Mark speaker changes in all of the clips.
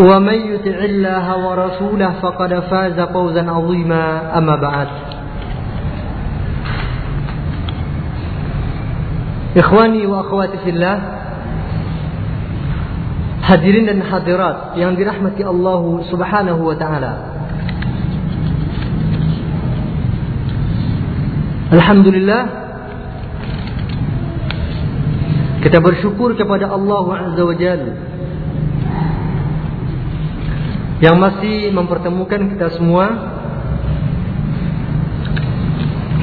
Speaker 1: ومن يطع الله ورسوله فقد فاز فوزا عظيما أما بعد Ikhwani wa akhwati fillah Hadirin dan hadirat yang dirahmati Allah Subhanahu wa taala. Alhamdulillah kita bersyukur kepada Allah Azza wa Jalla yang masih mempertemukan kita semua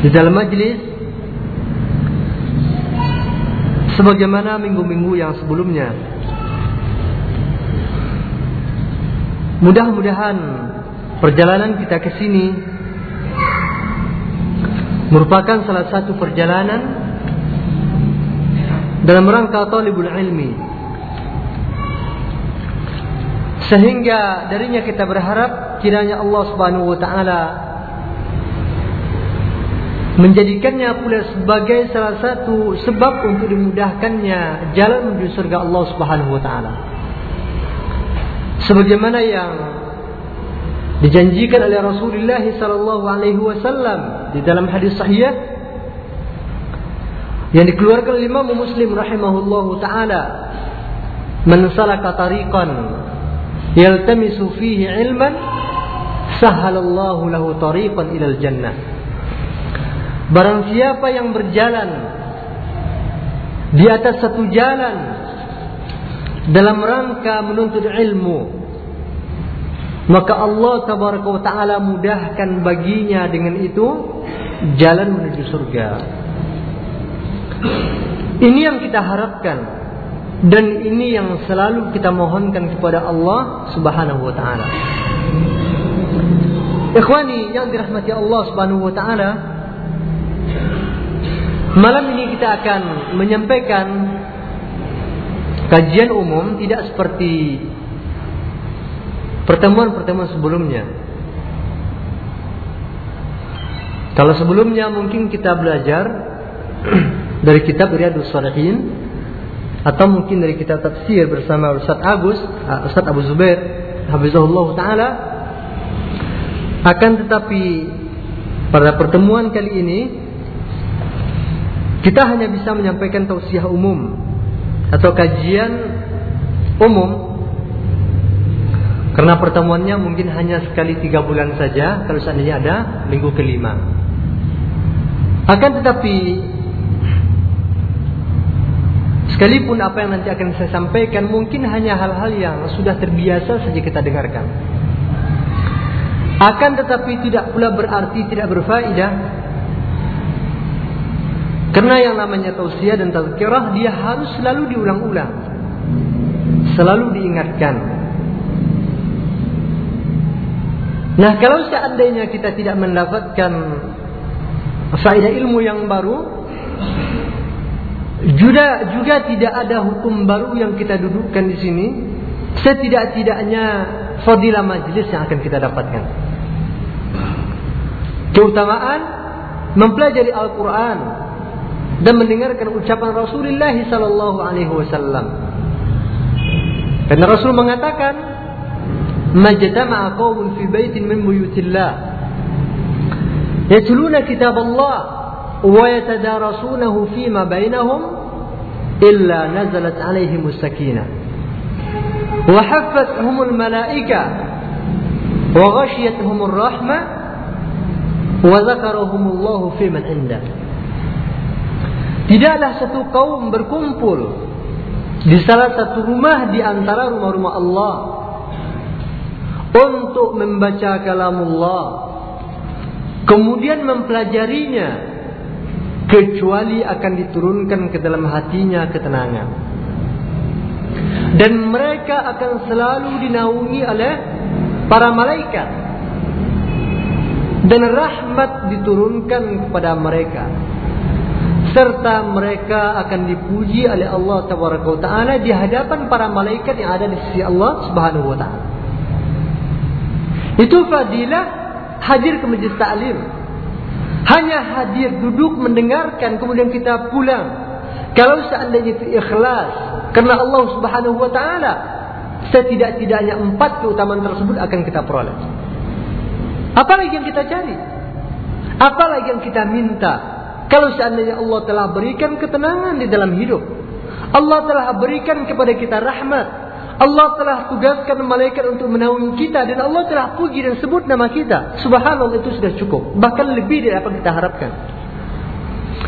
Speaker 1: di dalam majlis sebagaimana minggu-minggu yang sebelumnya. Mudah-mudahan perjalanan kita ke sini merupakan salah satu perjalanan dalam rangka talibul ilmi. Sehingga darinya kita berharap kiranya Allah Subhanahu wa taala menjadikannya pula sebagai salah satu sebab untuk dimudahkannya jalan menuju surga Allah Subhanahu wa taala. Sebagaimana yang dijanjikan oleh Rasulullah sallallahu alaihi wasallam di dalam hadis sahih yang dikeluarkan oleh Imam Muslim rahimahullahu taala, "Man salaka tariqan yaltamisu fihi ilman, sahhalallahu lahu tariqan ilal jannah." Barang siapa yang berjalan di atas satu jalan dalam rangka menuntut ilmu, maka Allah tabaraka wa taala mudahkan baginya dengan itu jalan menuju surga. Ini yang kita harapkan dan ini yang selalu kita mohonkan kepada Allah Subhanahu wa taala. Ikhwani yang dirahmati Allah Subhanahu wa taala, Malam ini kita akan menyampaikan kajian umum tidak seperti pertemuan-pertemuan sebelumnya. Kalau sebelumnya mungkin kita belajar dari kitab Riyadus Shalihin atau mungkin dari kitab tafsir bersama Ustaz Agus, Ustaz Abu Zubair, Hafizahullah taala akan tetapi pada pertemuan kali ini kita hanya bisa menyampaikan tausiah umum atau kajian umum karena pertemuannya mungkin hanya sekali tiga bulan saja kalau seandainya ada minggu kelima. Akan tetapi Sekalipun apa yang nanti akan saya sampaikan mungkin hanya hal-hal yang sudah terbiasa saja kita dengarkan. Akan tetapi tidak pula berarti tidak berfaedah. Karena yang namanya tausiah dan tazkirah dia harus selalu diulang-ulang. Selalu diingatkan. Nah, kalau seandainya kita tidak mendapatkan faedah ilmu yang baru, juga juga tidak ada hukum baru yang kita dudukkan di sini. Setidak-tidaknya fadilah majlis yang akan kita dapatkan. Keutamaan mempelajari Al-Quran dan mendengarkan ucapan Rasulullah sallallahu alaihi wasallam. Karena Rasul mengatakan, "Majtama'a qaumun fi baitin min buyutillah yatluna kitab Allah ويتدارسونه فيما بينهم إلا نزلت عليهم السكينة وحفتهم الملائكة وغشيتهم الرحمة وذكرهم الله في من عنده Tidaklah satu kaum berkumpul di salah satu rumah di antara rumah-rumah Allah untuk membaca kalamullah kemudian mempelajarinya kecuali akan diturunkan ke dalam hatinya ketenangan. Dan mereka akan selalu dinaungi oleh para malaikat. Dan rahmat diturunkan kepada mereka. Serta mereka akan dipuji oleh Allah Taala di hadapan para malaikat yang ada di sisi Allah Subhanahu wa taala. Itu fadilah hadir ke majlis taklim hanya hadir duduk mendengarkan kemudian kita pulang. Kalau seandainya itu ikhlas karena Allah Subhanahu wa taala, setidak-tidaknya empat keutamaan tersebut akan kita peroleh. Apalagi yang kita cari? Apalagi yang kita minta? Kalau seandainya Allah telah berikan ketenangan di dalam hidup, Allah telah berikan kepada kita rahmat, Allah telah tugaskan malaikat untuk menaungi kita dan Allah telah puji dan sebut nama kita. Subhanallah itu sudah cukup. Bahkan lebih dari apa kita harapkan.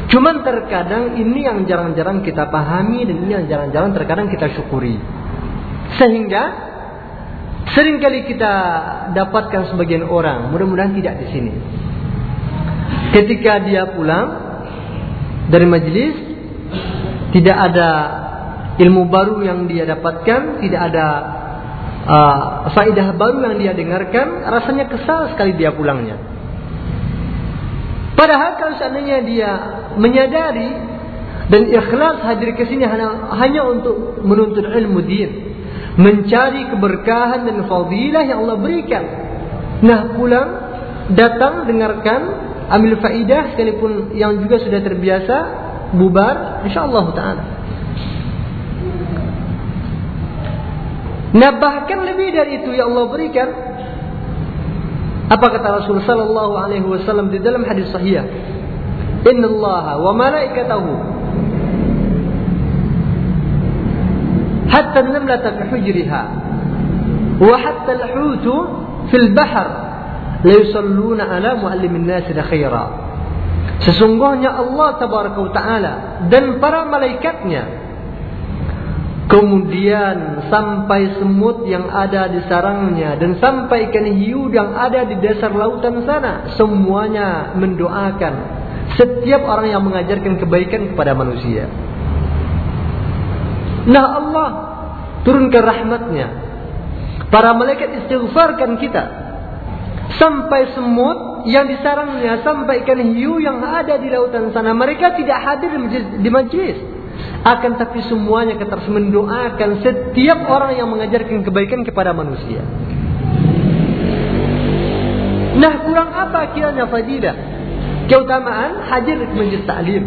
Speaker 1: Cuman terkadang ini yang jarang-jarang kita pahami dan ini yang jarang-jarang terkadang kita syukuri. Sehingga sering kali kita dapatkan sebagian orang, mudah-mudahan tidak di sini. Ketika dia pulang dari majelis, tidak ada ilmu baru yang dia dapatkan, tidak ada uh, baru yang dia dengarkan, rasanya kesal sekali dia pulangnya. Padahal kalau seandainya dia menyadari dan ikhlas hadir ke sini hanya, hanya untuk menuntut ilmu din, mencari keberkahan dan fadilah yang Allah berikan. Nah, pulang, datang, dengarkan, ambil faidah sekalipun yang juga sudah terbiasa, bubar, insyaallah taala. Nah bahkan lebih dari itu yang Allah berikan. Apa kata Rasul sallallahu alaihi wasallam di dalam hadis sahih? Inna Allah wa malaikatahu hatta an-namlata fi hujriha wa hatta al-hut fil bahr la yusalluna ala muallimin nas khaira. Sesungguhnya Allah tabaraka taala dan para malaikatnya Kemudian sampai semut yang ada di sarangnya dan sampai ikan hiu yang ada di dasar lautan sana semuanya mendoakan setiap orang yang mengajarkan kebaikan kepada manusia. Nah Allah turunkan rahmatnya. Para malaikat istighfarkan kita. Sampai semut yang di sarangnya, sampai ikan hiu yang ada di lautan sana. Mereka tidak hadir di majlis. Akan tapi semuanya kita harus mendoakan setiap orang yang mengajarkan kebaikan kepada manusia. Nah kurang apa kiranya fadilah? Keutamaan hadir di majlis taklim.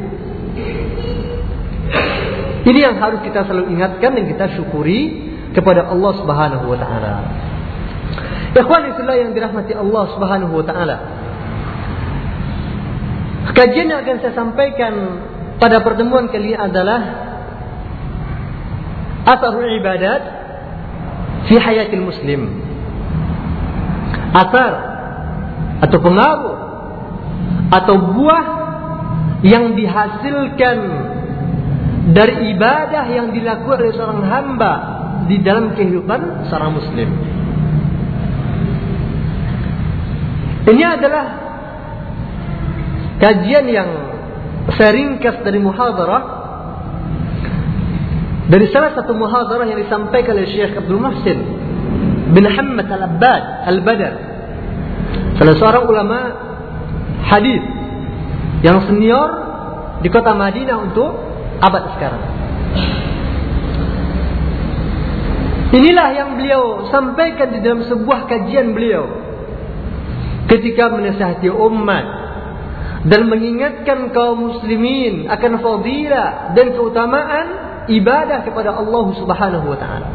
Speaker 1: Ini yang harus kita selalu ingatkan dan kita syukuri kepada Allah Subhanahu wa taala. Ikhwan fillah yang dirahmati Allah Subhanahu wa taala. Kajian yang akan saya sampaikan pada pertemuan kali ini adalah asarul ibadat fi hayatil muslim. Asar atau pengaruh atau buah yang dihasilkan dari ibadah yang dilakukan oleh seorang hamba di dalam kehidupan seorang muslim. Ini adalah kajian yang seringkas dari muhadarah. Dari salah satu muhadarah yang disampaikan oleh Syekh Abdul Muhsin bin Hamad Al-Abbad Al-Badar. Salah seorang ulama hadis yang senior di kota Madinah untuk abad sekarang. Inilah yang beliau sampaikan di dalam sebuah kajian beliau. Ketika menasihati umat dan mengingatkan kaum muslimin akan fadilah dan keutamaan ibadah kepada Allah Subhanahu wa taala.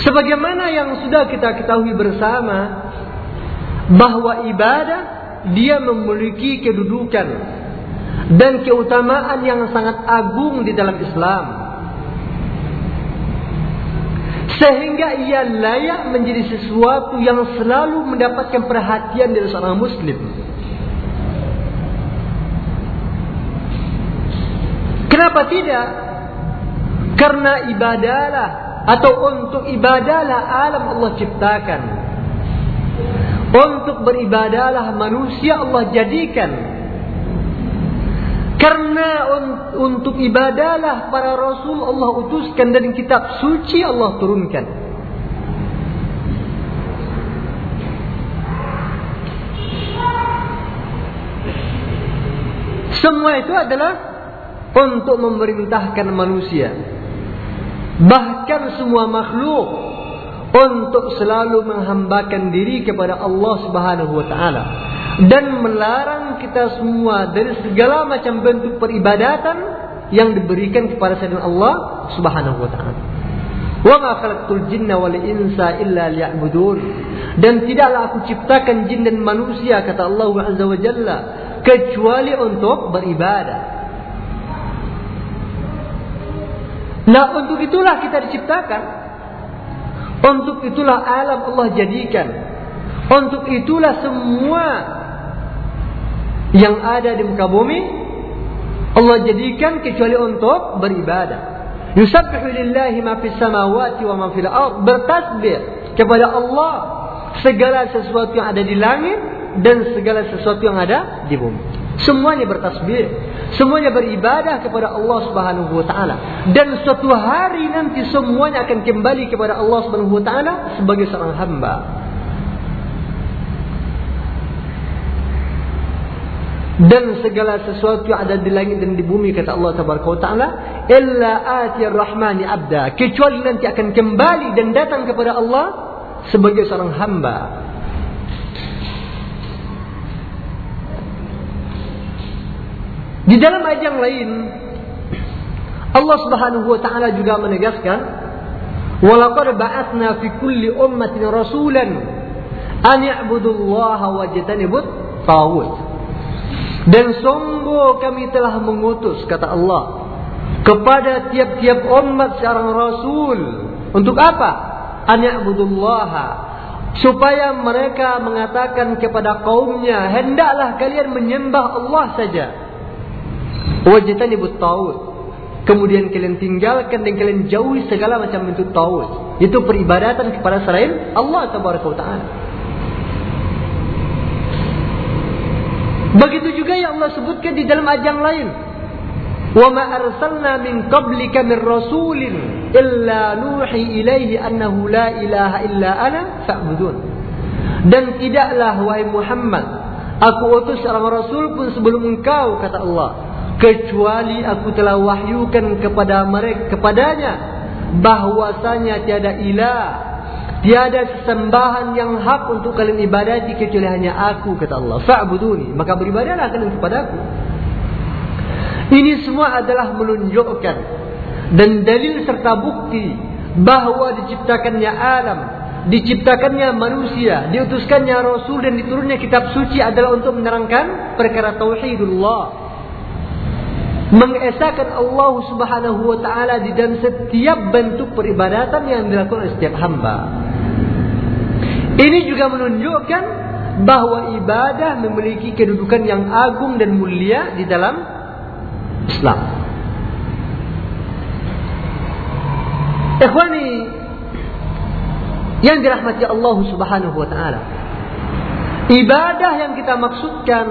Speaker 1: Sebagaimana yang sudah kita ketahui bersama bahwa ibadah dia memiliki kedudukan dan keutamaan yang sangat agung di dalam Islam. Sehingga ia layak menjadi sesuatu yang selalu mendapatkan perhatian dari seorang muslim. Kenapa tidak? Karena ibadahlah atau untuk ibadahlah alam Allah ciptakan. Untuk beribadahlah manusia Allah jadikan karena un untuk ibadahlah para rasul Allah utuskan dan kitab suci Allah turunkan. Semua itu adalah untuk memerintahkan manusia. Bahkan semua makhluk untuk selalu menghambakan diri kepada Allah Subhanahu wa taala dan melarang kita semua dari segala macam bentuk peribadatan yang diberikan kepada selain Allah Subhanahu wa taala. Wa wal insa illa liya'budun. Dan tidaklah aku ciptakan jin dan manusia kata Allah Azza wa Jalla kecuali untuk beribadah. Nah, untuk itulah kita diciptakan. Untuk itulah alam Allah jadikan. Untuk itulah semua yang ada di muka bumi Allah jadikan kecuali untuk beribadah. Yusabbihu lillahi ma fis samawati wa ma fil ard. Bertasbih kepada Allah segala sesuatu yang ada di langit dan segala sesuatu yang ada di bumi. Semuanya bertasbih, semuanya beribadah kepada Allah Subhanahu wa taala. Dan suatu hari nanti semuanya akan kembali kepada Allah Subhanahu wa taala sebagai seorang hamba. Dan segala sesuatu yang ada di langit dan di bumi kata Allah taala illa ati rahmani abda. Kecuali nanti akan kembali dan datang kepada Allah sebagai seorang hamba. Di dalam ayat yang lain Allah Subhanahu wa taala juga menegaskan walaqad ba'atsna fi kulli ummatin rasulan an ya'budullaha wajtanibut tawut dan sungguh kami telah mengutus, kata Allah, kepada tiap-tiap umat seorang Rasul. Untuk apa? Anya'budullaha. Supaya mereka mengatakan kepada kaumnya, hendaklah kalian menyembah Allah saja. Wajitani taut. Kemudian kalian tinggalkan dan kalian jauhi segala macam bentuk taut. Itu peribadatan kepada selain Allah Taala. Begitu juga yang Allah sebutkan di dalam ajang lain. Wa ma arsalna min qablika min rasulin illa nuhi ilaihi annahu la ilaha illa ana fa'budun. Dan tidaklah wahai Muhammad aku utus seorang rasul pun sebelum engkau kata Allah kecuali aku telah wahyukan kepada mereka kepadanya bahwasanya tiada ilah Tiada sesembahan yang hak untuk kalian ibadati kecuali hanya aku kata Allah. Fa'buduni. Maka beribadahlah kalian kepada aku. Ini semua adalah menunjukkan dan dalil serta bukti bahwa diciptakannya alam, diciptakannya manusia, diutuskannya rasul dan diturunnya kitab suci adalah untuk menerangkan perkara tauhidullah. Mengesahkan Allah Subhanahu wa taala di dalam setiap bentuk peribadatan yang dilakukan oleh setiap hamba. Ini juga menunjukkan bahwa ibadah memiliki kedudukan yang agung dan mulia di dalam Islam. Ikhwani yang dirahmati Allah Subhanahu wa taala. Ibadah yang kita maksudkan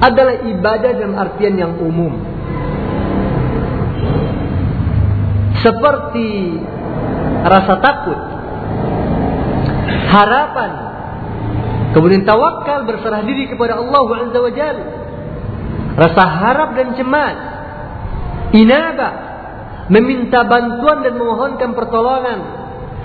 Speaker 1: adalah ibadah dalam artian yang umum. Seperti rasa takut, harapan, kemudian tawakal berserah diri kepada Allah Azza wa Jalla. Rasa harap dan cemas, inabah, meminta bantuan dan memohonkan pertolongan,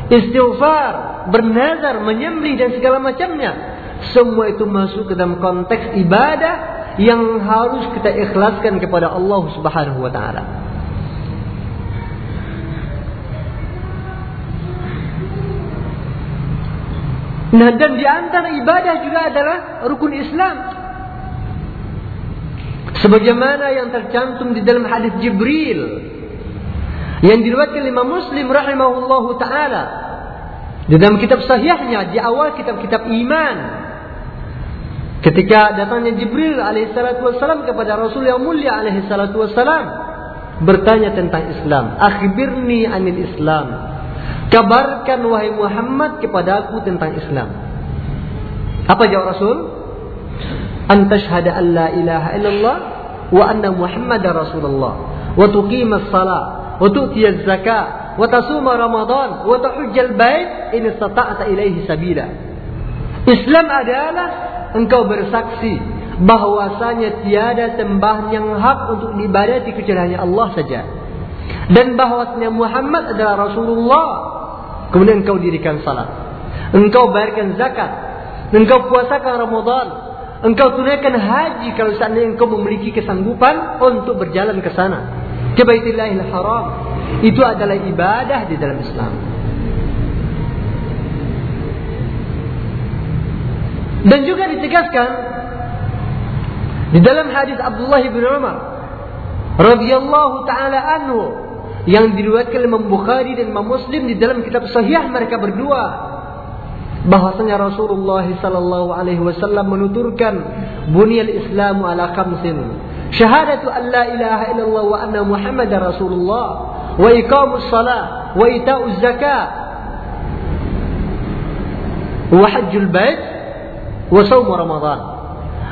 Speaker 1: istighfar, bernazar, menyembelih dan segala macamnya. Semua itu masuk ke dalam konteks ibadah yang harus kita ikhlaskan kepada Allah Subhanahu wa taala. Nah dan di antara ibadah juga adalah rukun Islam. Sebagaimana yang tercantum di dalam hadis Jibril yang diriwayatkan Imam Muslim rahimahullahu taala. Di dalam kitab sahihnya di awal kitab-kitab iman. Ketika datangnya Jibril alaihissalatu wassalam kepada Rasul yang mulia alaihissalatu wassalam bertanya tentang Islam. Akhbirni anil Islam Kabarkan wahai Muhammad kepadaku tentang Islam. Apa jawab Rasul? Anta syahada an la ilaha illallah wa anna Muhammadar Rasulullah wa tuqima salat wa tu'ti zakat wa tasuma Ramadan wa tahujjal bait in istata'ta ilaihi sabila. Islam adalah engkau bersaksi bahwasanya tiada sembahan yang hak untuk diibadati kecuali hanya Allah saja. Dan bahwasanya Muhammad adalah Rasulullah Kemudian engkau dirikan salat. Engkau bayarkan zakat. Engkau puasakan Ramadan. Engkau tunaikan haji kalau seandainya engkau memiliki kesanggupan untuk berjalan ke sana. Ke Baitillahil Haram. Itu adalah ibadah di dalam Islam. Dan juga ditegaskan di dalam hadis Abdullah bin Umar radhiyallahu taala anhu yang diriwayatkan Imam Bukhari dan Imam Muslim di dalam kitab sahih mereka berdua. Bahwasanya Rasulullah sallallahu alaihi wasallam menuturkan bunyal Islamu ala khamsin. Syahadatu an la ilaha illallah wa anna muhammadar rasulullah. Wa iqamus salah wa ita'uz zakat wa hajjul bait wa saum ramadan.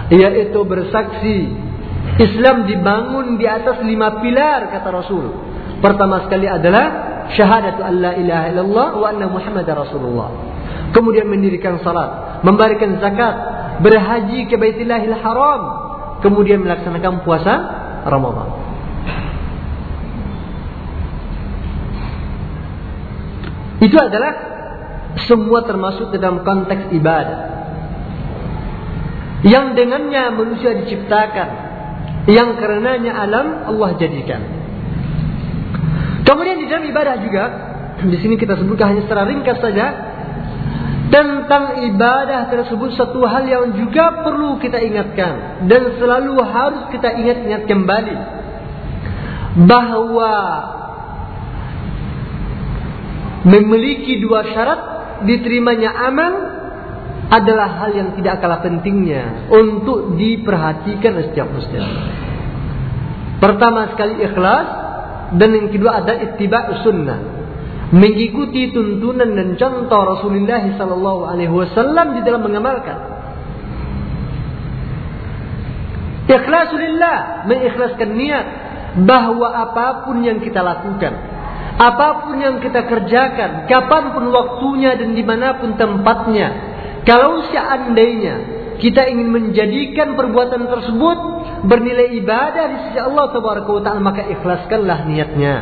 Speaker 1: Yaitu bersaksi Islam dibangun di atas lima pilar kata Rasul Pertama sekali adalah syahadatu an la ilaha illallah wa anna muhammadar rasulullah. Kemudian mendirikan salat, memberikan zakat, berhaji ke Baitillahil Haram, kemudian melaksanakan puasa Ramadan. Itu adalah semua termasuk dalam konteks ibadah. Yang dengannya manusia diciptakan, yang karenanya alam Allah jadikan. Kemudian di dalam ibadah juga, di sini kita sebutkan hanya secara ringkas saja tentang ibadah tersebut satu hal yang juga perlu kita ingatkan dan selalu harus kita ingat-ingat kembali bahwa memiliki dua syarat diterimanya amal adalah hal yang tidak kalah pentingnya untuk diperhatikan setiap muslim. Pertama sekali ikhlas, dan yang kedua ada ittiba sunnah. Mengikuti tuntunan dan contoh Rasulullah sallallahu alaihi wasallam di dalam mengamalkan. Ikhlasulillah, mengikhlaskan niat bahwa apa pun yang kita lakukan, apa pun yang kita kerjakan, kapan pun waktunya dan di mana pun tempatnya, kalau seandainya kita ingin menjadikan perbuatan tersebut bernilai ibadah di sisi Allah Taala maka ikhlaskanlah niatnya.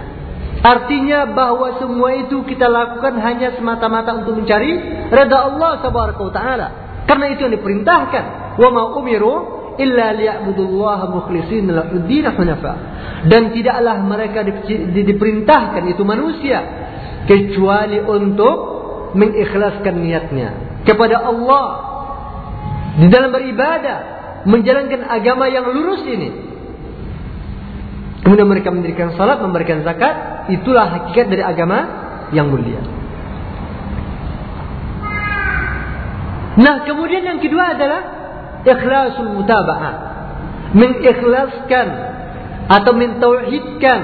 Speaker 1: Artinya bahwa semua itu kita lakukan hanya semata-mata untuk mencari reda Allah Taala. Karena itu yang diperintahkan. Wa ma umiru illa. Dan tidaklah mereka diperintahkan itu manusia kecuali untuk mengikhlaskan niatnya kepada Allah di dalam beribadah, menjalankan agama yang lurus ini. Kemudian mereka mendirikan salat, memberikan zakat, itulah hakikat dari agama yang mulia. Nah, kemudian yang kedua adalah ikhlasul mutaba'ah. Mengikhlaskan atau mentauhidkan,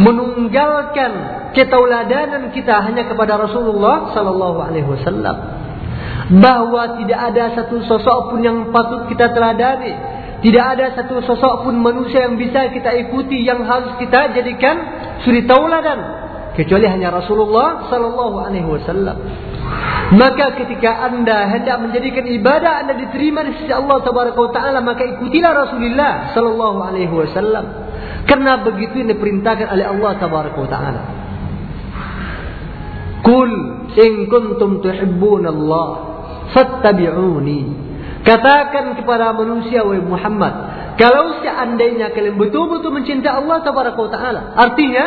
Speaker 1: menunggalkan ketauladanan kita hanya kepada Rasulullah sallallahu alaihi wasallam. Bahwa tidak ada satu sosok pun yang patut kita teladani, tidak ada satu sosok pun manusia yang bisa kita ikuti yang harus kita jadikan suri tauladan kecuali hanya Rasulullah sallallahu alaihi wasallam. Maka ketika Anda hendak menjadikan ibadah Anda diterima di sisi Allah taala maka ikutilah Rasulullah sallallahu alaihi wasallam. Karena begitu yang diperintahkan oleh Allah taala. Kul in kuntum tuhibbun Allah fattabi'uni. Katakan kepada manusia wahai Muhammad, kalau seandainya kalian betul-betul mencintai Allah taala, artinya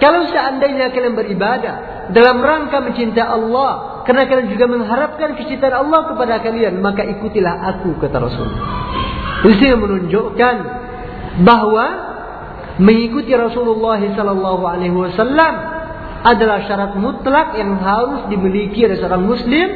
Speaker 1: kalau seandainya kalian beribadah dalam rangka mencintai Allah, karena kalian juga mengharapkan kecintaan Allah kepada kalian, maka ikutilah aku kata Rasul. Ini menunjukkan bahwa mengikuti Rasulullah sallallahu alaihi wasallam adalah syarat mutlak yang harus dimiliki oleh seorang muslim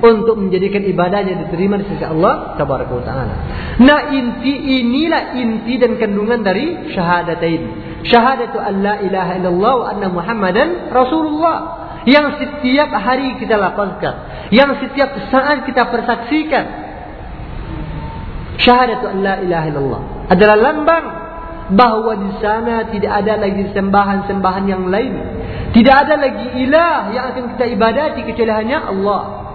Speaker 1: untuk menjadikan ibadahnya diterima di sisi Allah taala. Nah, inti inilah inti dan kandungan dari syahadatain. Syahadatu an la ilaha illallah wa anna muhammadan rasulullah. Yang setiap hari kita lapaskan yang setiap saat kita persaksikan. Syahadatu an la ilaha illallah. Adalah lambang bahwa di sana tidak ada lagi sembahan-sembahan yang lain. Tidak ada lagi ilah yang akan kita ibadati kecuali hanya Allah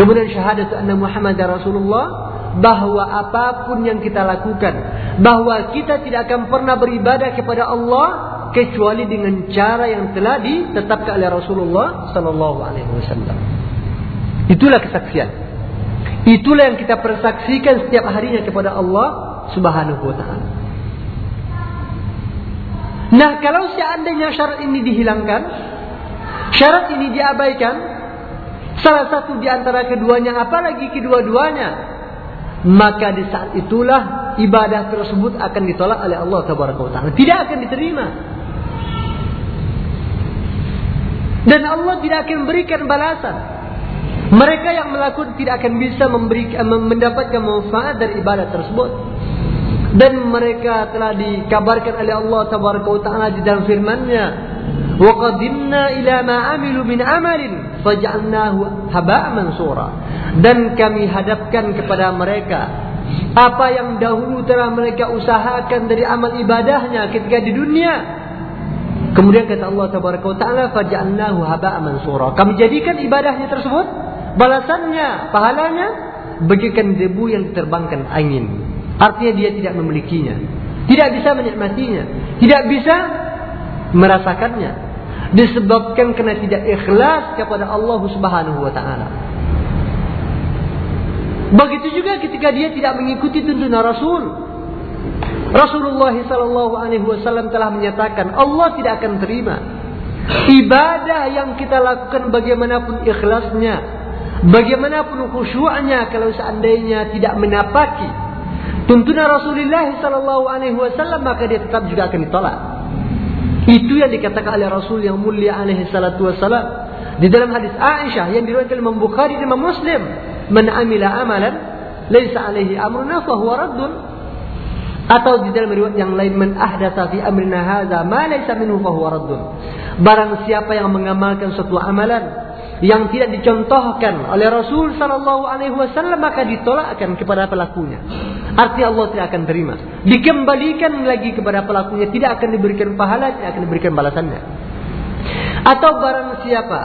Speaker 1: kemudian syahadatu anna muhammadan rasulullah bahwa apa pun yang kita lakukan, bahwa kita tidak akan pernah beribadah kepada Allah kecuali dengan cara yang telah ditetapkan oleh Rasulullah sallallahu alaihi wasallam. Itulah kesaksian. Itulah yang kita persaksikan setiap harinya kepada Allah Subhanahu wa taala. Nah, kalau seandainya syarat ini dihilangkan, syarat ini diabaikan, salah satu di antara keduanya apalagi kedua-duanya maka di saat itulah ibadah tersebut akan ditolak oleh Allah Taala. Tidak akan diterima. Dan Allah tidak akan berikan balasan. Mereka yang melakukan tidak akan bisa memberikan mendapatkan manfaat dari ibadah tersebut. Dan mereka telah dikabarkan oleh Allah Taala di dalam firman-Nya, "Wa qadimna ila ma 'amilu min 'amalin faj'alnahu haba'an mansura." dan kami hadapkan kepada mereka apa yang dahulu telah mereka usahakan dari amal ibadahnya ketika di dunia. Kemudian kata Allah taala faj'alnahu haba'an mansura kami jadikan ibadahnya tersebut balasannya pahalanya bagikan debu yang diterbangkan angin. Artinya dia tidak memilikinya tidak bisa menikmatinya tidak bisa merasakannya disebabkan karena tidak ikhlas kepada Allah Subhanahu wa taala Begitu juga ketika dia tidak mengikuti tuntunan Rasul. Rasulullah sallallahu alaihi wasallam telah menyatakan Allah tidak akan terima ibadah yang kita lakukan bagaimanapun ikhlasnya, bagaimanapun khusyuknya kalau seandainya tidak menapaki tuntunan Rasulullah sallallahu alaihi wasallam maka dia tetap juga akan ditolak. Itu yang dikatakan oleh Rasul yang mulia alaihi salatu wasallam di dalam hadis Aisyah yang diriwayatkan Imam Bukhari dan Imam Muslim man amila amalan laisa alaihi amruna fahuwa raddun. Atau di dalam riwayat yang lain man ahdatsa fi amrina hadza ma laysa minhu fahuwa raddun. Barang siapa yang mengamalkan suatu amalan yang tidak dicontohkan oleh Rasul sallallahu alaihi wasallam maka ditolakkan kepada pelakunya. Artinya Allah tidak akan terima. Dikembalikan lagi kepada pelakunya tidak akan diberikan pahala, tidak akan diberikan balasannya. Atau barang siapa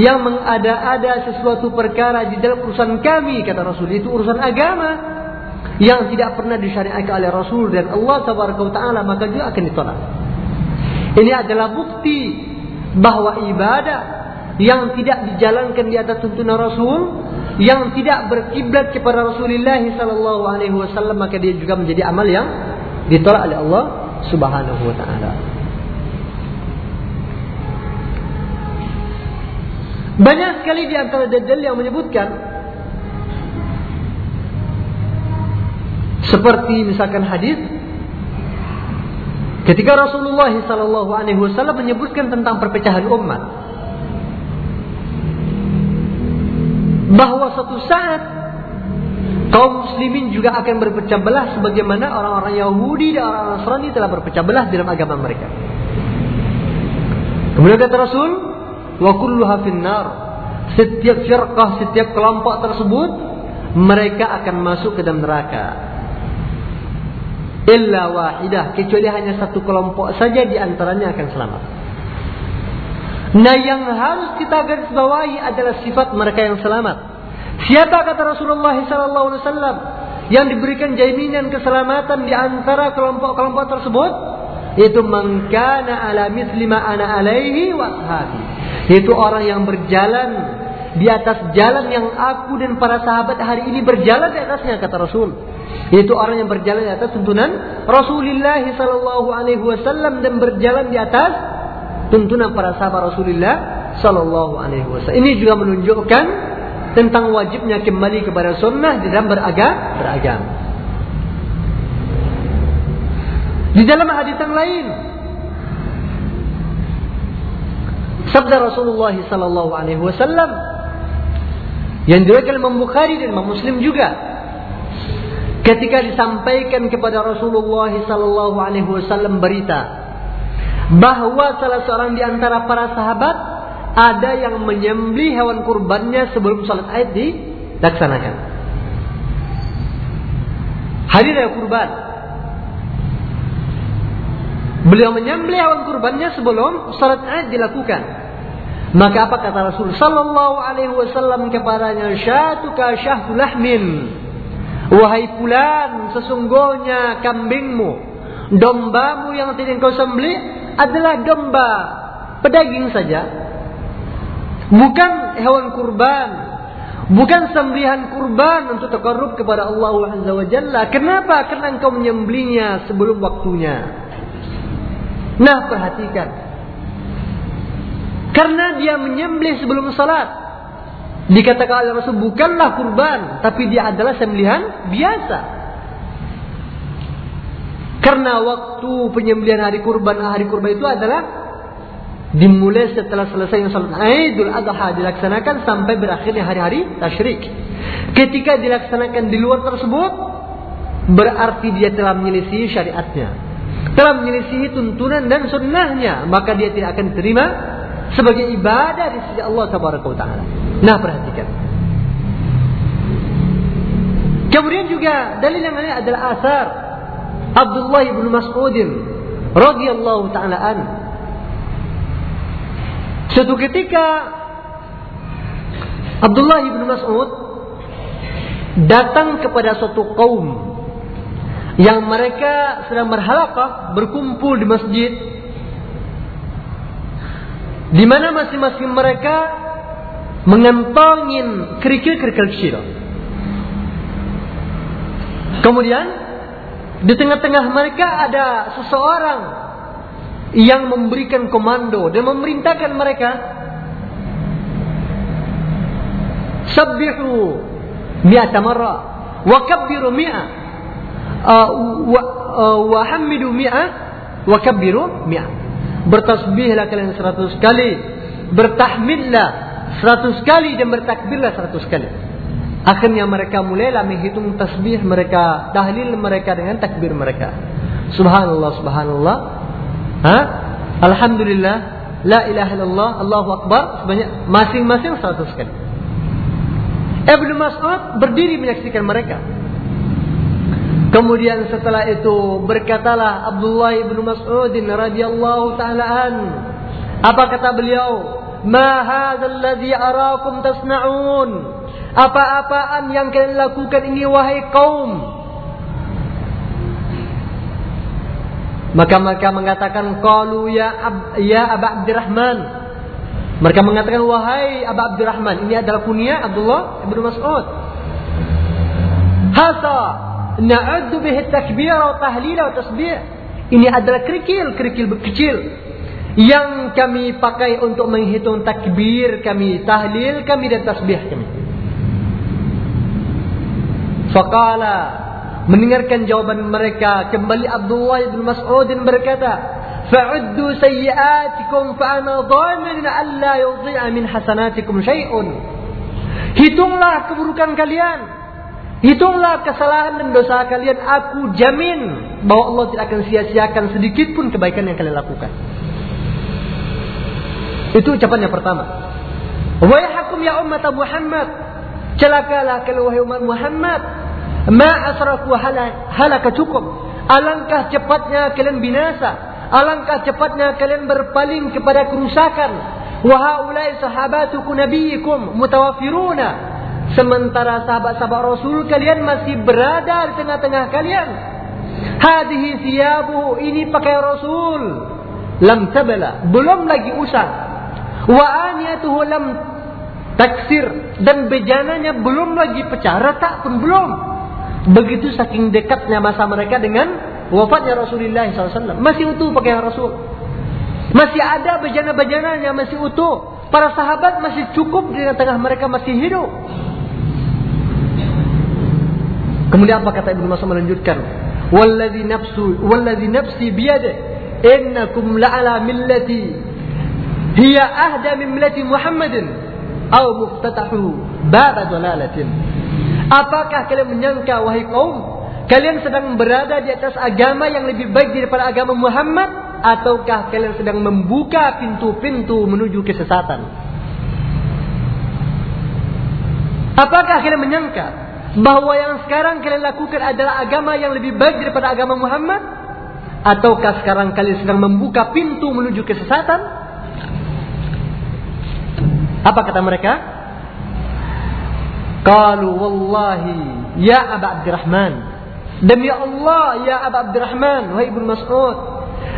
Speaker 1: yang mengada-ada sesuatu perkara di dalam urusan kami kata Rasul itu urusan agama yang tidak pernah disyariatkan oleh Rasul dan Allah taala maka dia akan ditolak. Ini adalah bukti bahwa ibadah yang tidak dijalankan di atas tuntunan Rasul, yang tidak berkiblat kepada Rasulullah sallallahu alaihi wasallam maka dia juga menjadi amal yang ditolak oleh Allah Subhanahu wa taala. Banyak sekali di antara dajjal yang menyebutkan seperti misalkan hadis ketika Rasulullah sallallahu alaihi wasallam menyebutkan tentang perpecahan umat. Bahwa suatu saat kaum muslimin juga akan berpecah belah sebagaimana orang-orang Yahudi dan orang-orang Nasrani telah berpecah belah dalam agama mereka. Kemudian kata Rasul, wa kulluha finnar. Setiap firqah, setiap kelompok tersebut mereka akan masuk ke dalam neraka. Illa wahidah, kecuali hanya satu kelompok saja di antaranya akan selamat. Nah yang harus kita garis bawahi adalah sifat mereka yang selamat. Siapa kata Rasulullah SAW yang diberikan jaminan keselamatan di antara kelompok-kelompok tersebut? Itu mengkana ala mislima ana alaihi wa Itu orang yang berjalan di atas jalan yang aku dan para sahabat hari ini berjalan di atasnya kata Rasul. Itu orang yang berjalan di atas tuntunan Rasulullah sallallahu alaihi wasallam dan berjalan di atas tuntunan para sahabat Rasulullah sallallahu alaihi wasallam. Ini juga menunjukkan tentang wajibnya kembali kepada sunnah di dalam beragam beragam. Di dalam hadis yang lain sabda Rasulullah sallallahu alaihi wasallam yang diriwayatkan Imam Bukhari dan Imam Muslim juga ketika disampaikan kepada Rasulullah sallallahu alaihi wasallam berita bahwa salah seorang di antara para sahabat ada yang menyembelih hewan kurbannya sebelum salat Id dilaksanakan. Hadir ya kurban. Beliau menyembelih hewan kurbannya sebelum salat Id dilakukan. Maka apa kata Rasul sallallahu alaihi wasallam kepadanya, "Syatuka syahdu lahmin." Wahai fulan, sesungguhnya kambingmu, dombamu yang tidak kau sembelih adalah domba pedaging saja. Bukan hewan kurban. Bukan sembelihan kurban untuk takarrub kepada Allah Azza wa Jalla. Kenapa? Karena engkau menyembelihnya sebelum waktunya. Nah, perhatikan. Karena dia menyembelih sebelum salat. Dikatakan oleh Rasul bukanlah kurban, tapi dia adalah sembelihan biasa. Karena waktu penyembelihan hari kurban hari kurban itu adalah dimulai setelah selesai salat Idul Adha dilaksanakan sampai berakhirnya hari-hari tasyrik. Ketika dilaksanakan di luar tersebut berarti dia telah menyelisihi syariatnya. Telah menyelisihi tuntunan dan sunnahnya, maka dia tidak akan diterima sebagai ibadah di sisi Allah taala. Nah, perhatikan. Kemudian juga dalil yang lain adalah asar Abdullah bin Mas'ud radhiyallahu taala an. Suatu ketika Abdullah bin Mas'ud datang kepada suatu kaum yang mereka sedang berhalaqah berkumpul di masjid di mana masing-masing mereka mengantongin kerikil-kerikil kecil. Kemudian di tengah-tengah mereka ada seseorang yang memberikan komando. Dan memerintahkan mereka Sabbihu mi'ata marra wa kabbiru mi'a uh, wa, uh, hamidu mi'a wa kabbiru mi'a. Bertasbihlah kalian seratus kali bertahmidlah seratus kali dan bertakbirlah seratus kali Akhirnya mereka mulailah menghitung tasbih mereka, tahlil mereka dengan takbir mereka. Subhanallah, subhanallah. Ha? Alhamdulillah, la ilaha illallah, Allahu akbar sebanyak masing-masing 100 kali. Ibnu Mas'ud berdiri menyaksikan mereka. Kemudian setelah itu berkatalah Abdullah ibnu Mas'ud radhiyallahu taala an. Apa kata beliau? Ma hadzal ladzi arakum tasna'un? Apa-apaan yang kalian lakukan ini wahai kaum? Maka mereka mengatakan qalu ya Ab, ya Aba Abdurrahman. Mereka mengatakan wahai Aba Abdurrahman. Ini adalah kunyah Abdullah Ibnu Mas'ud. Hasa na'uddu bihi takbir wa tahlil wa tasbih. Ini adalah kerikil, kerikil kecil yang kami pakai untuk menghitung takbir kami, tahlil kami dan tasbih kami. Faqala mendengarkan jawaban mereka kembali Abdullah bin Mas'ud berkata fa'uddu sayyi'atikum fa ana dhamin alla yudhi'a min hasanatikum syai'un Hitunglah keburukan kalian. Hitunglah kesalahan dan dosa kalian. Aku jamin bahwa Allah tidak akan sia-siakan sedikit pun kebaikan yang kalian lakukan. Itu ucapan yang pertama. Wahai ya umat Muhammad. Celakalah kalau wahai umat Muhammad. Ma asraku halaka cukup. Alangkah cepatnya kalian binasa. Alangkah cepatnya kalian berpaling kepada kerusakan. Wahaulai sahabatuku nabiyikum mutawafiruna. Sementara sahabat-sahabat Rasul kalian masih berada di tengah-tengah kalian. Hadihi siyabu ini pakai Rasul. Lam tabala. Belum lagi usang. Wa aniyatuhu lam taksir. Dan bejananya belum lagi pecah. Retak pun belum. Begitu saking dekatnya masa mereka dengan wafatnya Rasulullah SAW. Masih utuh pakai Rasul. Masih ada bejana-bejananya masih utuh. Para sahabat masih cukup di tengah mereka masih hidup. Kemudian apa kata Ibnu Mas'ud melanjutkan? Walladzi nafsu walladzi nafsi biyade innakum la'ala millati hiya ahda min millati Muhammadin aw muftatahu bab dalalatin. Apakah kalian menyangka wahai kaum kalian sedang berada di atas agama yang lebih baik daripada agama Muhammad ataukah kalian sedang membuka pintu-pintu menuju kesesatan? Apakah kalian menyangka bahwa yang sekarang kalian lakukan adalah agama yang lebih baik daripada agama Muhammad? Ataukah sekarang kalian sedang membuka pintu menuju kesesatan? Apa kata mereka? Qalu wallahi ya Aba Abdurrahman. Demi Allah ya Aba Abdurrahman, wahai Ibnu Mas'ud,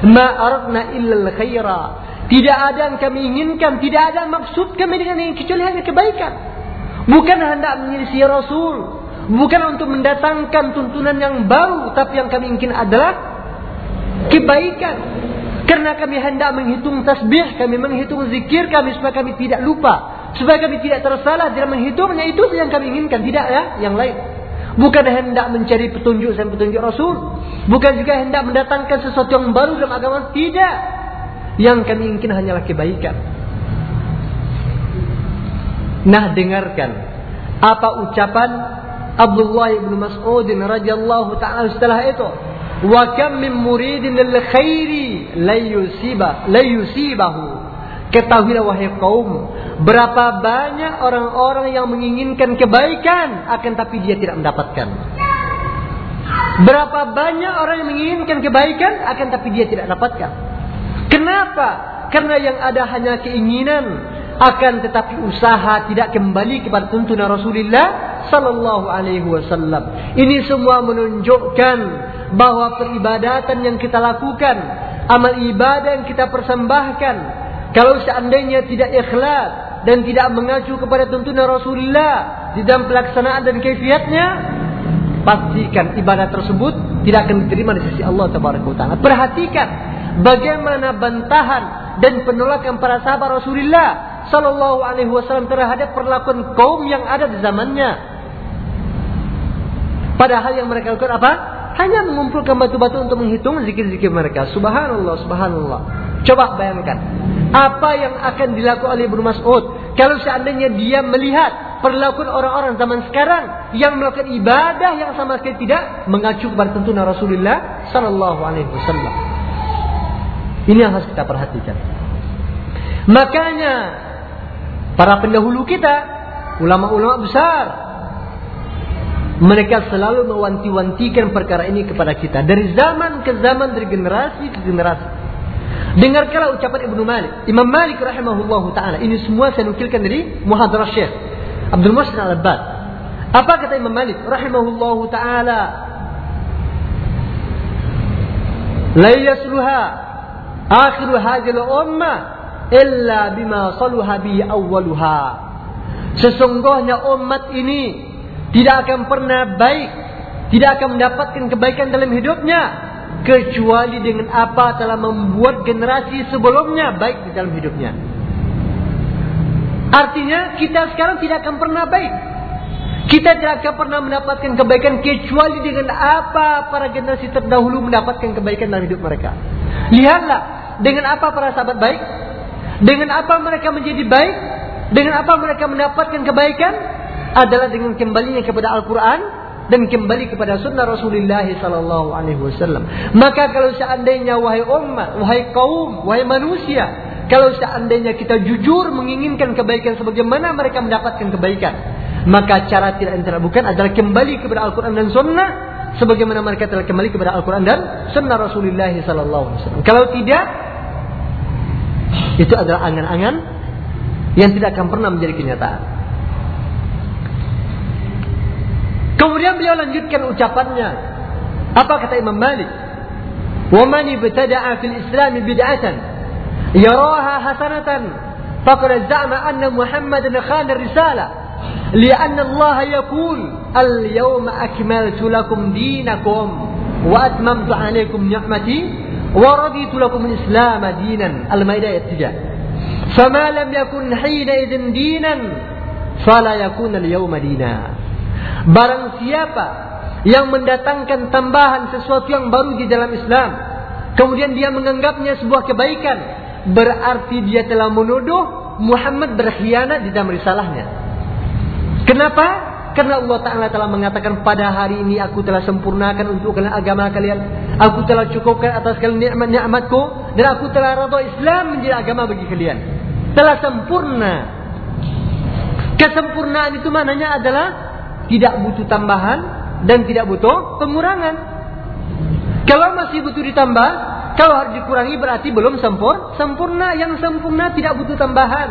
Speaker 1: ma aradna illa al-khaira. Tidak ada yang kami inginkan, tidak ada maksud kami dengan ini kecuali hanya kebaikan. Bukan hendak menyelisih Rasul, Bukan untuk mendatangkan tuntunan yang baru, tapi yang kami ingin adalah kebaikan. Karena kami hendak menghitung tasbih, kami menghitung zikir kami supaya kami tidak lupa, supaya kami tidak tersalah dalam menghitungnya itu yang kami inginkan, tidak ya, yang lain. Bukan hendak mencari petunjuk dan petunjuk Rasul, bukan juga hendak mendatangkan sesuatu yang baru dalam agama, tidak. Yang kami ingin hanyalah kebaikan. Nah, dengarkan apa ucapan Abdullah bin Mas'ud radhiyallahu taala setelah itu wa kam min muridin lil khairi la yusiba la yusibahu ketahuilah wahai kaum berapa banyak orang-orang yang menginginkan kebaikan akan tapi dia tidak mendapatkan. Berapa banyak orang yang menginginkan kebaikan akan tapi dia tidak dapatkan. Kenapa? Karena yang ada hanya keinginan akan tetapi usaha tidak kembali kepada tuntunan Rasulullah sallallahu alaihi wasallam. Ini semua menunjukkan bahwa peribadatan yang kita lakukan, amal ibadah yang kita persembahkan, kalau seandainya tidak ikhlas dan tidak mengacu kepada tuntunan Rasulullah di dalam pelaksanaan dan kaifiatnya, pastikan ibadah tersebut tidak akan diterima di sisi Allah Taala. Perhatikan bagaimana bantahan dan penolakan para sahabat Rasulullah Sallallahu Alaihi Wasallam terhadap perlakuan kaum yang ada di zamannya. Padahal yang mereka lakukan apa? Hanya mengumpulkan batu-batu untuk menghitung zikir-zikir mereka. Subhanallah, subhanallah. Coba bayangkan. Apa yang akan dilakukan oleh Ibnu Mas'ud. Kalau seandainya dia melihat perlakuan orang-orang zaman sekarang. Yang melakukan ibadah yang sama sekali tidak mengacu kepada tuntunan Rasulullah Sallallahu Alaihi Wasallam. Ini yang harus kita perhatikan. Makanya para pendahulu kita, ulama-ulama besar, mereka selalu mewanti-wantikan perkara ini kepada kita. Dari zaman ke zaman, dari generasi ke generasi. Dengarkanlah ucapan Ibnu Malik. Imam Malik rahimahullah ta'ala. Ini semua saya nukilkan dari muhadarah Syekh. Abdul Muhsin al-Abbad. Apa kata Imam Malik rahimahullah ta'ala? La yasluha akhiru hadhihi ummah illa bima saluha bi awwaluha. Sesungguhnya umat ini tidak akan pernah baik, tidak akan mendapatkan kebaikan dalam hidupnya kecuali dengan apa telah membuat generasi sebelumnya baik di dalam hidupnya. Artinya kita sekarang tidak akan pernah baik. Kita tidak akan pernah mendapatkan kebaikan kecuali dengan apa para generasi terdahulu mendapatkan kebaikan dalam hidup mereka. Lihatlah dengan apa para sahabat baik, dengan apa mereka menjadi baik, dengan apa mereka mendapatkan kebaikan, adalah dengan kembalinya kepada Al-Quran dan kembali kepada sunnah Rasulullah Sallallahu Alaihi Wasallam. Maka kalau seandainya wahai umat, wahai kaum, wahai manusia, kalau seandainya kita jujur menginginkan kebaikan sebagaimana mereka mendapatkan kebaikan, maka cara tidak yang bukan adalah kembali kepada Al-Quran dan Sunnah sebagaimana mereka telah kembali kepada Al-Quran dan Sunnah Rasulullah Sallallahu Alaihi Wasallam. Kalau tidak, itu adalah angan-angan yang tidak akan pernah menjadi kenyataan. Kemudian beliau lanjutkan ucapannya. Apa kata Imam Malik? وَمَنِ ابْتَدَعَ فِي الْإِسْلَامِ بِدْعَةً يَرَاهَا حَسَنَةً فَقَدْ زَعْمَ أَنَّ مُحَمَّدًا خَانَ الرِّسَالَةَ لأن الله يقول اليوم أكملت لكم دينكم وأتممت عليكم نعمتي ورضيت لكم الإسلام دينا المائدة التجاه فما لم يكن حينئذ دينا فلا يكون اليوم دينا Barang siapa yang mendatangkan tambahan sesuatu yang baru di dalam Islam, kemudian dia menganggapnya sebuah kebaikan, berarti dia telah menuduh Muhammad berkhianat di dalam risalahnya. Kenapa? Karena Allah Ta'ala telah mengatakan pada hari ini aku telah sempurnakan untuk kalian agama kalian. Aku telah cukupkan atas kalian nikmat-nikmatku. Dan aku telah rada Islam menjadi agama bagi kalian. Telah sempurna. Kesempurnaan itu maknanya adalah tidak butuh tambahan dan tidak butuh pengurangan. Kalau masih butuh ditambah, kalau harus dikurangi berarti belum sempur, sempurna. Yang sempurna tidak butuh tambahan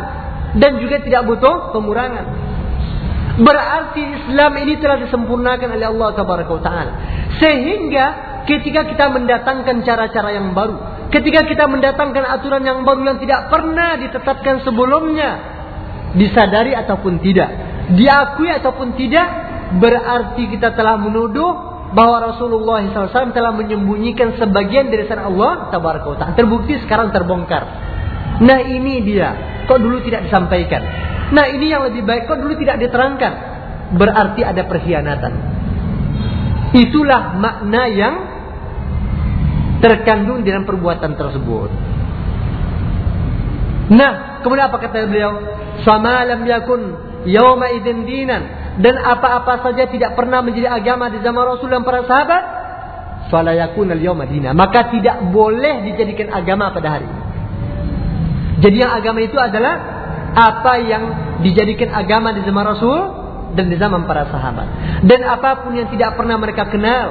Speaker 1: dan juga tidak butuh pengurangan. Berarti Islam ini telah disempurnakan oleh Allah Taala. Sehingga ketika kita mendatangkan cara-cara yang baru, ketika kita mendatangkan aturan yang baru yang tidak pernah ditetapkan sebelumnya, disadari ataupun tidak, diakui ataupun tidak, berarti kita telah menuduh bahwa Rasulullah SAW telah menyembunyikan sebagian dari sana Allah Taala. Terbukti sekarang terbongkar. Nah ini dia. Kok dulu tidak disampaikan? Nah ini yang lebih baik. Kok dulu tidak diterangkan? Berarti ada perhianatan. Itulah makna yang terkandung dalam perbuatan tersebut. Nah, kemudian apa kata beliau? Sama lam yakun yauma idin dinan dan apa-apa saja tidak pernah menjadi agama di zaman Rasul dan para sahabat, fala yakun al yauma Maka tidak boleh dijadikan agama pada hari ini. Jadi yang agama itu adalah apa yang dijadikan agama di zaman Rasul dan di zaman para sahabat. Dan apa pun yang tidak pernah mereka kenal,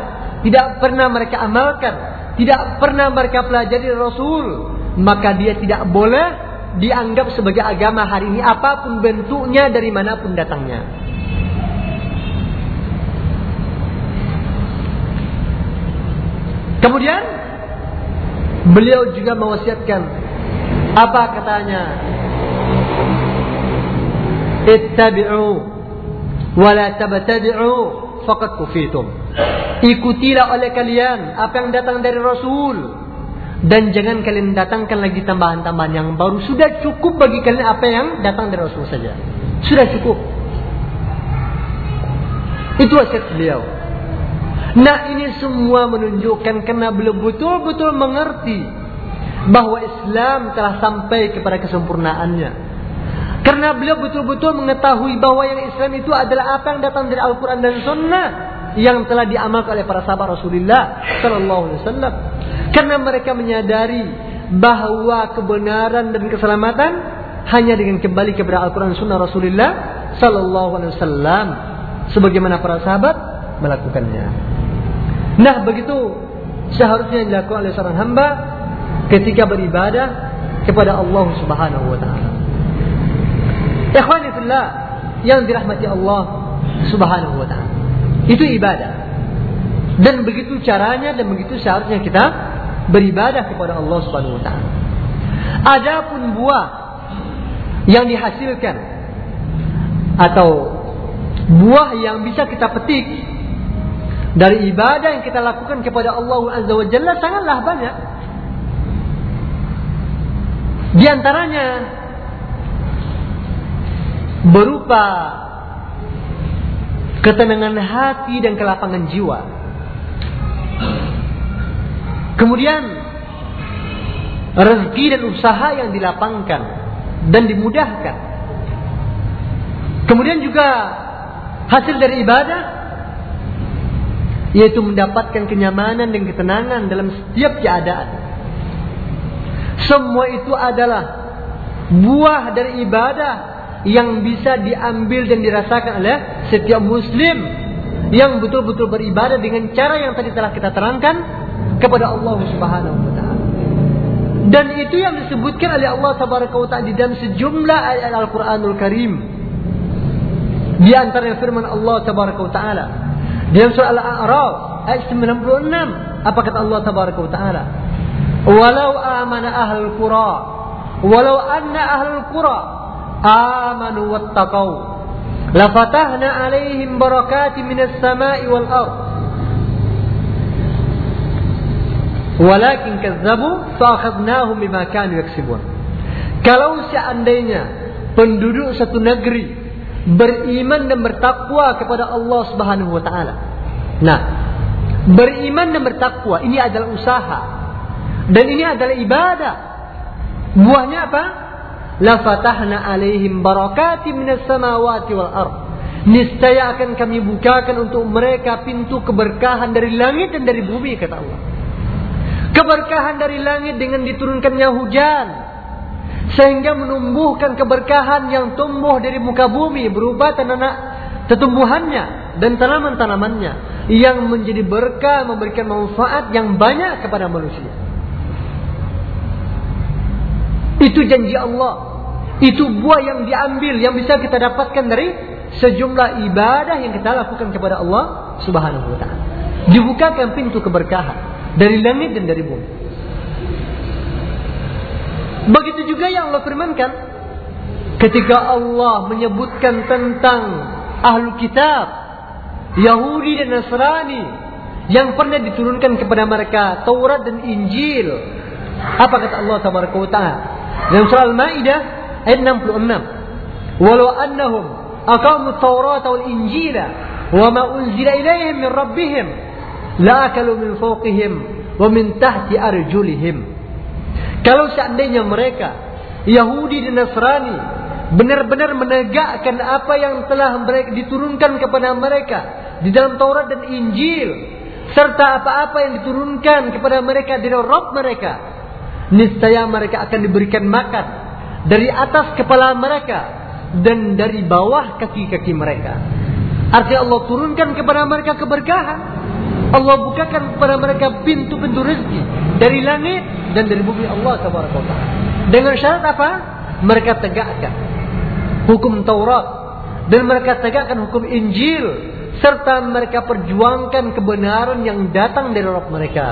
Speaker 1: tidak pernah mereka amalkan, tidak pernah mereka pelajari Rasul, maka dia tidak boleh dianggap sebagai agama hari ini apa pun bentuknya dari mana pun datangnya. Kemudian beliau juga mewasiatkan apa katanya? Ittabi'u wa la tabtadi'u faqad kufitum. Ikutilah oleh kalian apa yang datang dari Rasul dan jangan kalian datangkan lagi tambahan-tambahan yang baru. Sudah cukup bagi kalian apa yang datang dari Rasul saja. Sudah cukup. Itu wasiat beliau. Nah ini semua menunjukkan karena beliau betul-betul mengerti bahwa Islam telah sampai kepada kesempurnaannya. Karena beliau betul-betul mengetahui bahwa yang Islam itu adalah apa yang datang dari Al-Quran dan Sunnah yang telah diamalkan oleh para sahabat Rasulullah Sallallahu Alaihi Wasallam. Karena mereka menyadari bahwa kebenaran dan keselamatan hanya dengan kembali kepada Al-Quran dan Sunnah Rasulullah Sallallahu Alaihi Wasallam, sebagaimana para sahabat melakukannya. Nah begitu seharusnya dilakukan oleh seorang hamba ketika beribadah kepada Allah Subhanahu wa taala. Ikhwani fillah yang dirahmati Allah Subhanahu wa taala. Itu ibadah. Dan begitu caranya dan begitu seharusnya kita beribadah kepada Allah Subhanahu wa taala. Adapun buah yang dihasilkan atau buah yang bisa kita petik dari ibadah yang kita lakukan kepada Allah Azza wa Jalla sangatlah banyak. Di antaranya berupa ketenangan hati dan kelapangan jiwa. Kemudian rezeki dan usaha yang dilapangkan dan dimudahkan. Kemudian juga hasil dari ibadah yaitu mendapatkan kenyamanan dan ketenangan dalam setiap keadaan. Semua itu adalah buah dari ibadah yang bisa diambil dan dirasakan oleh setiap muslim yang betul-betul beribadah dengan cara yang tadi telah kita terangkan kepada Allah Subhanahu wa taala. Dan itu yang disebutkan oleh Allah taala di dalam sejumlah ayat Al-Qur'anul Karim. Di antara firman Allah taala dalam surah Al-A'raf ayat 96 apa kata Allah Tabaraka wa taala? Walau amana ahlul qura walau anna ahlul qura amanu wattaqau lafatahna alaihim barakatin minas sama'i wal ardh Walakin kazzabu fa'akhadnahum bima kanu yaksibun. Kalau seandainya penduduk satu negeri beriman dan bertakwa kepada Allah Subhanahu wa taala. Nah, beriman dan bertakwa ini adalah usaha dan ini adalah ibadah. Buahnya apa? La fatahna alaihim barakatim minas samawati wal ard. Niscaya akan kami bukakan untuk mereka pintu keberkahan dari langit dan dari bumi kata Allah. Keberkahan dari langit dengan diturunkannya hujan. Sehingga menumbuhkan keberkahan yang tumbuh dari muka bumi berupa tanah tetumbuhannya dan tanaman-tanamannya yang menjadi berkah memberikan manfaat yang banyak kepada manusia. Itu janji Allah. Itu buah yang diambil yang bisa kita dapatkan dari sejumlah ibadah yang kita lakukan kepada Allah Subhanahu wa taala. Dibukakan pintu keberkahan dari langit dan dari bumi. Begitu juga yang Allah firmankan ketika Allah menyebutkan tentang ahlu kitab Yahudi dan Nasrani yang pernah diturunkan kepada mereka Taurat dan Injil. Apa kata Allah taala? Dalam surah Al-Maidah ayat 66. Walau annahum aqamu Taurat wal Injila wa ma unzila ilaihim min rabbihim la akalu min fawqihim wa min tahti arjulihim. Kalau seandainya mereka Yahudi dan Nasrani benar-benar menegakkan apa yang telah mereka diturunkan kepada mereka di dalam Taurat dan Injil serta apa-apa yang diturunkan kepada mereka dari Rabb mereka niscaya mereka akan diberikan makan dari atas kepala mereka dan dari bawah kaki-kaki mereka. Artinya Allah turunkan kepada mereka keberkahan Allah bukakan kepada mereka pintu-pintu rezeki dari langit dan dari bumi Allah tabaraka Dengan syarat apa? Mereka tegakkan hukum Taurat dan mereka tegakkan hukum Injil serta mereka perjuangkan kebenaran yang datang dari Rabb mereka.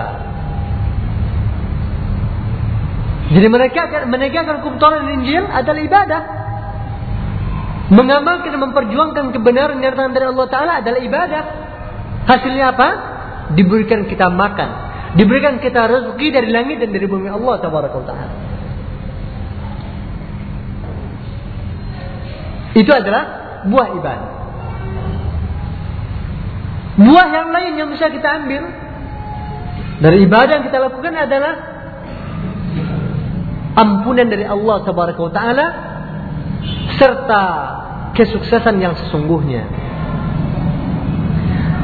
Speaker 1: Jadi mereka akan menegakkan hukum Taurat dan Injil adalah ibadah. Mengamalkan dan memperjuangkan kebenaran yang datang dari Allah Ta'ala adalah ibadah. Hasilnya apa? Diberikan kita makan, diberikan kita rezeki dari langit dan dari bumi Allah taala. Itu adalah buah ibadah. Buah yang lain yang bisa kita ambil dari ibadah yang kita lakukan adalah ampunan dari Allah taala serta kesuksesan yang sesungguhnya.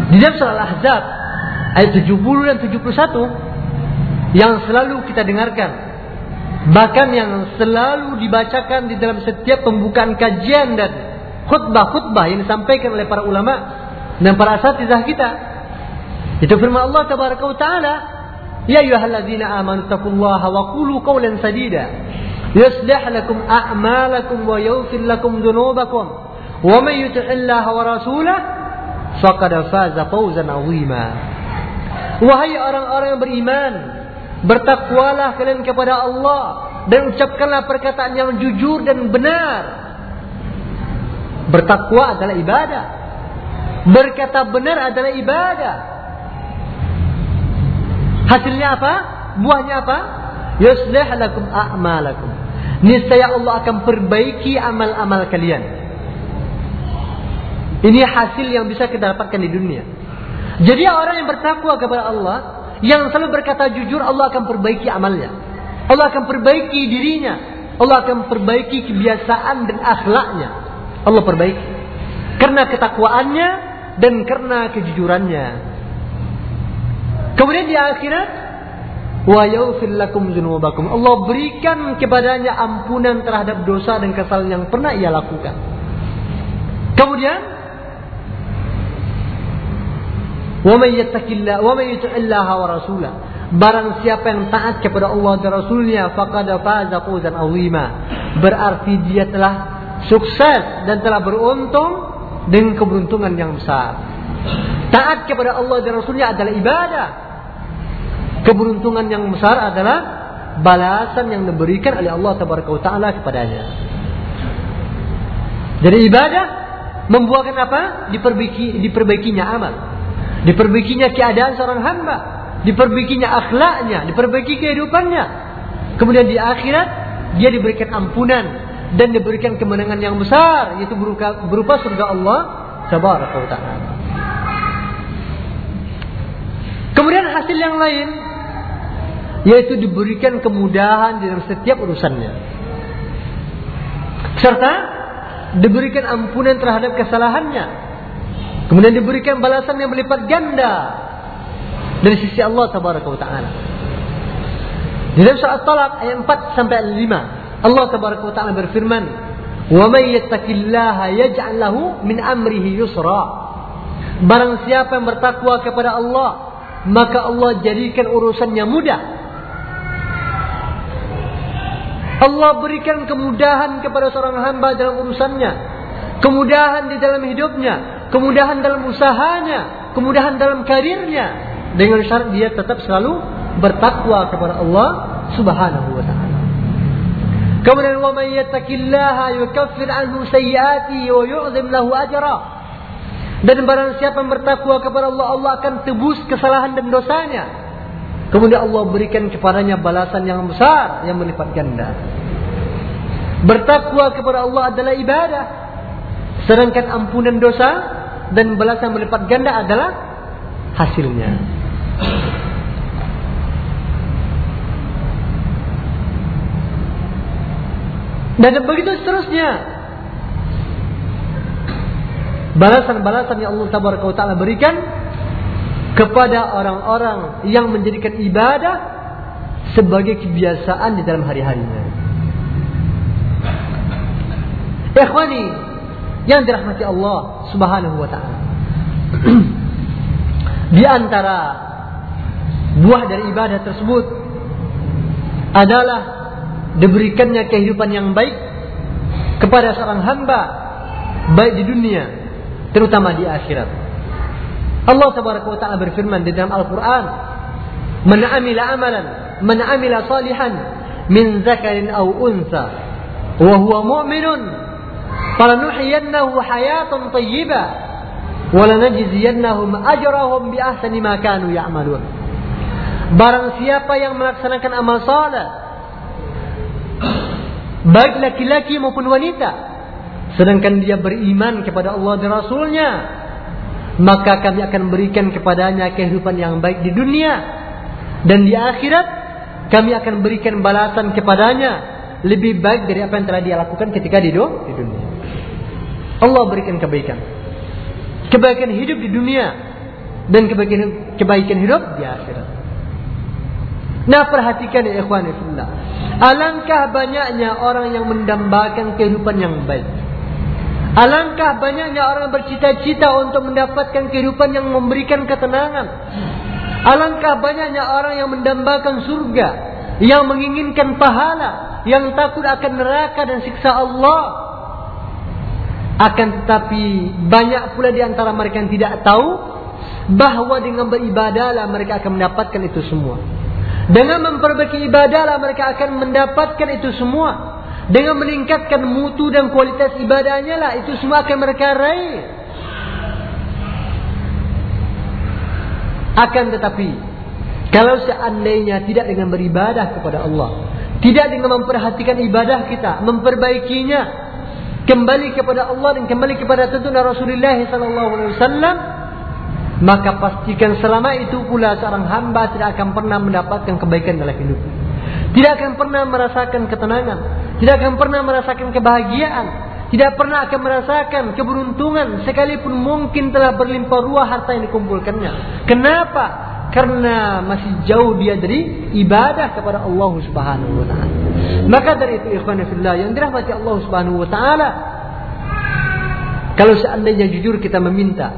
Speaker 1: Di dalam surah Al-Ahzab ayat 70 dan 71 yang selalu kita dengarkan. Bahkan yang selalu dibacakan di dalam setiap pembukaan kajian dan khutbah-khutbah yang disampaikan oleh para ulama dan para asatizah kita. Itu firman Allah tabaraka wa taala, "Ya ayyuhalladzina amanu taqullaha wa qulu qawlan sadida, yuslih lakum a'malakum wa yaghfir lakum dhunubakum, wa may yuti'illaha wa rasulahu faqad faza fawzan 'azima." Wahai orang-orang yang beriman, bertakwalah kalian kepada Allah dan ucapkanlah perkataan yang jujur dan benar. Bertakwa adalah ibadah. Berkata benar adalah ibadah. Hasilnya apa? Buahnya apa? Yuslih lakum a'malakum. Niscaya Allah akan perbaiki amal-amal kalian. Ini hasil yang bisa kita dapatkan di dunia. Jadi orang yang bertakwa kepada Allah, yang selalu berkata jujur, Allah akan perbaiki amalnya. Allah akan perbaiki dirinya. Allah akan perbaiki kebiasaan dan akhlaknya. Allah perbaiki. karena ketakwaannya dan karena kejujurannya. Kemudian di akhirat wa lakum. Allah berikan kepadanya ampunan terhadap dosa dan kesalahan yang pernah ia lakukan. Kemudian may yattaqillah wa may yuti'illaha wa rasulah. Barang siapa yang taat kepada Allah dan Rasulnya faqad faza fawzan azima. Berarti dia telah sukses dan telah beruntung dengan keberuntungan yang besar. Taat kepada Allah dan Rasulnya adalah ibadah. Keberuntungan yang besar adalah balasan yang diberikan oleh Allah Taala kepadanya. Jadi ibadah membuahkan apa? Diperbaiki, diperbaikinya amal. Diperbaikinya keadaan seorang hamba diperbaikinya akhlaknya, diperbaiki kehidupannya. Kemudian di akhirat dia diberikan ampunan dan diberikan kemenangan yang besar yaitu berupa, berupa surga Allah tabaraka wa taala. Kemudian hasil yang lain yaitu diberikan kemudahan dalam setiap urusannya. Serta diberikan ampunan terhadap kesalahannya. Kemudian diberikan balasan yang berlipat ganda dari sisi Allah tabaraka wa taala. Di dalam surat Talaq ayat 4 sampai 5, Allah tabaraka wa taala berfirman, "Wa may yattaqillaha yaj'al lahu min amrihi yusra." Barang siapa yang bertakwa kepada Allah, maka Allah jadikan urusannya mudah. Allah berikan kemudahan kepada seorang hamba dalam urusannya. Kemudahan di dalam hidupnya, kemudahan dalam usahanya, kemudahan dalam karirnya, dengan syarat dia tetap selalu bertakwa kepada Allah Subhanahu wa taala. Kemudian wa may yattaqillaha yukaffir anhu sayyi'atihi wa yu'zim lahu ajra. Dan barang siapa bertakwa kepada Allah, Allah akan tebus kesalahan dan dosanya. Kemudian Allah berikan kepadanya balasan yang besar yang melipat ganda. Bertakwa kepada Allah adalah ibadah. Sedangkan ampunan dosa dan balasan melipat ganda adalah hasilnya. Dan begitu seterusnya. Balasan-balasan yang Allah Taala berikan kepada orang-orang yang menjadikan ibadah sebagai kebiasaan di dalam hari-harinya. Ikhwani yang dirahmati Allah Subhanahu wa taala. di antara buah dari ibadah tersebut adalah diberikannya kehidupan yang baik kepada seorang hamba baik di dunia terutama di akhirat. Allah tabaraka wa taala berfirman di dalam Al-Qur'an, "Man 'amila amalan, man 'amila salihan min zakarin aw unsa wa huwa mu'minun hayatan thayyibah wa lanajziyannahum ajrahum bi ahsani ma kanu ya'malun." Barang siapa yang melaksanakan amal saleh baik laki-laki maupun wanita sedangkan dia beriman kepada Allah dan Rasulnya maka kami akan berikan kepadanya kehidupan yang baik di dunia dan di akhirat kami akan berikan balasan kepadanya lebih baik dari apa yang telah dia lakukan ketika di dunia. Allah berikan kebaikan. Kebaikan hidup di dunia dan kebaikan kebaikan hidup di akhirat. Nah perhatikan ya ikhwan. Alangkah banyaknya orang yang mendambakan kehidupan yang baik. Alangkah banyaknya orang bercita-cita untuk mendapatkan kehidupan yang memberikan ketenangan. Alangkah banyaknya orang yang mendambakan surga, yang menginginkan pahala, yang takut akan neraka dan siksa Allah. Akan tetapi banyak pula di antara mereka yang tidak tahu bahwa dengan beribadahlah mereka akan mendapatkan itu semua. Dengan memperbaiki ibadahlah mereka akan mendapatkan itu semua. Dengan meningkatkan mutu dan kualitas ibadahnya lah itu semua akan mereka raih. Akan tetapi kalau seandainya tidak dengan beribadah kepada Allah, tidak dengan memperhatikan ibadah kita, memperbaikinya, kembali kepada Allah dan kembali kepada tuntunan Rasulullah sallallahu alaihi wasallam, maka pastikan selama itu pula seorang hamba tidak akan pernah mendapatkan kebaikan dalam hidup. Tidak akan pernah merasakan ketenangan, tidak akan pernah merasakan kebahagiaan, tidak pernah akan merasakan keberuntungan sekalipun mungkin telah berlimpah ruah harta yang dikumpulkannya. Kenapa? Karena masih jauh dia dari ibadah kepada Allah Subhanahu wa taala. Maka dari itu ikhwan fillah yang dirahmati Allah Subhanahu wa taala kalau seandainya jujur kita meminta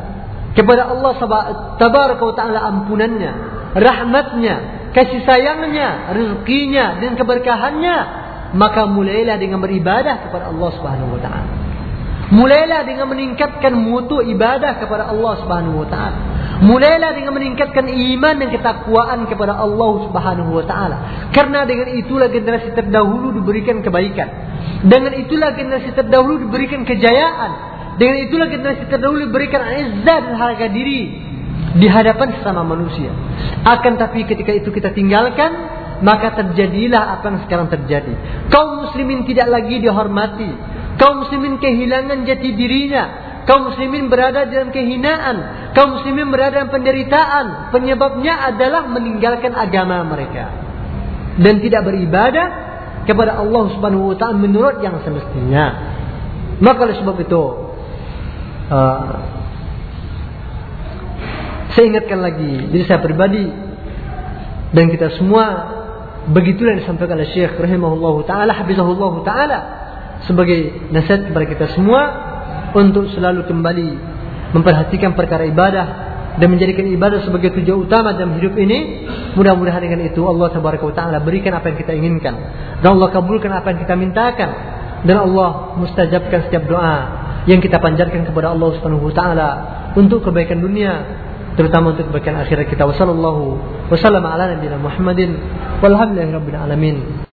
Speaker 1: kepada Allah tabaraka wa taala ampunannya, rahmatnya, kasih sayangnya, rezekinya dan keberkahannya, maka mulailah dengan beribadah kepada Allah Subhanahu wa taala. Mulailah dengan meningkatkan mutu ibadah kepada Allah Subhanahu wa taala. Mulailah dengan meningkatkan iman dan ketakwaan kepada Allah Subhanahu wa taala. Karena dengan itulah generasi terdahulu diberikan kebaikan. Dengan itulah generasi terdahulu diberikan kejayaan. Dengan itulah generasi terdahulu diberikan izzat dan harga diri di hadapan sesama manusia. Akan tapi ketika itu kita tinggalkan, maka terjadilah apa yang sekarang terjadi. Kaum muslimin tidak lagi dihormati. Kaum muslimin kehilangan jati dirinya. Kaum muslimin berada dalam kehinaan. Kaum muslimin berada dalam penderitaan. Penyebabnya adalah meninggalkan agama mereka. Dan tidak beribadah kepada Allah subhanahu wa ta'ala menurut yang semestinya. Maka oleh sebab itu. Uh, saya ingatkan lagi diri saya pribadi dan kita semua Begitulah yang disampaikan oleh Syekh rahimahullah taala taala sebagai nasihat kepada kita semua untuk selalu kembali memperhatikan perkara ibadah dan menjadikan ibadah sebagai tujuan utama dalam hidup ini. Mudah-mudahan dengan itu Allah tabaraka wa taala berikan apa yang kita inginkan dan Allah kabulkan apa yang kita mintakan dan Allah mustajabkan setiap doa yang kita panjatkan kepada Allah Subhanahu wa taala untuk kebaikan dunia terutama untuk kebaikan akhirat kita. Wasallallahu wasallam ala nabiyina Muhammadin. Walhamdulillahi rabbil alamin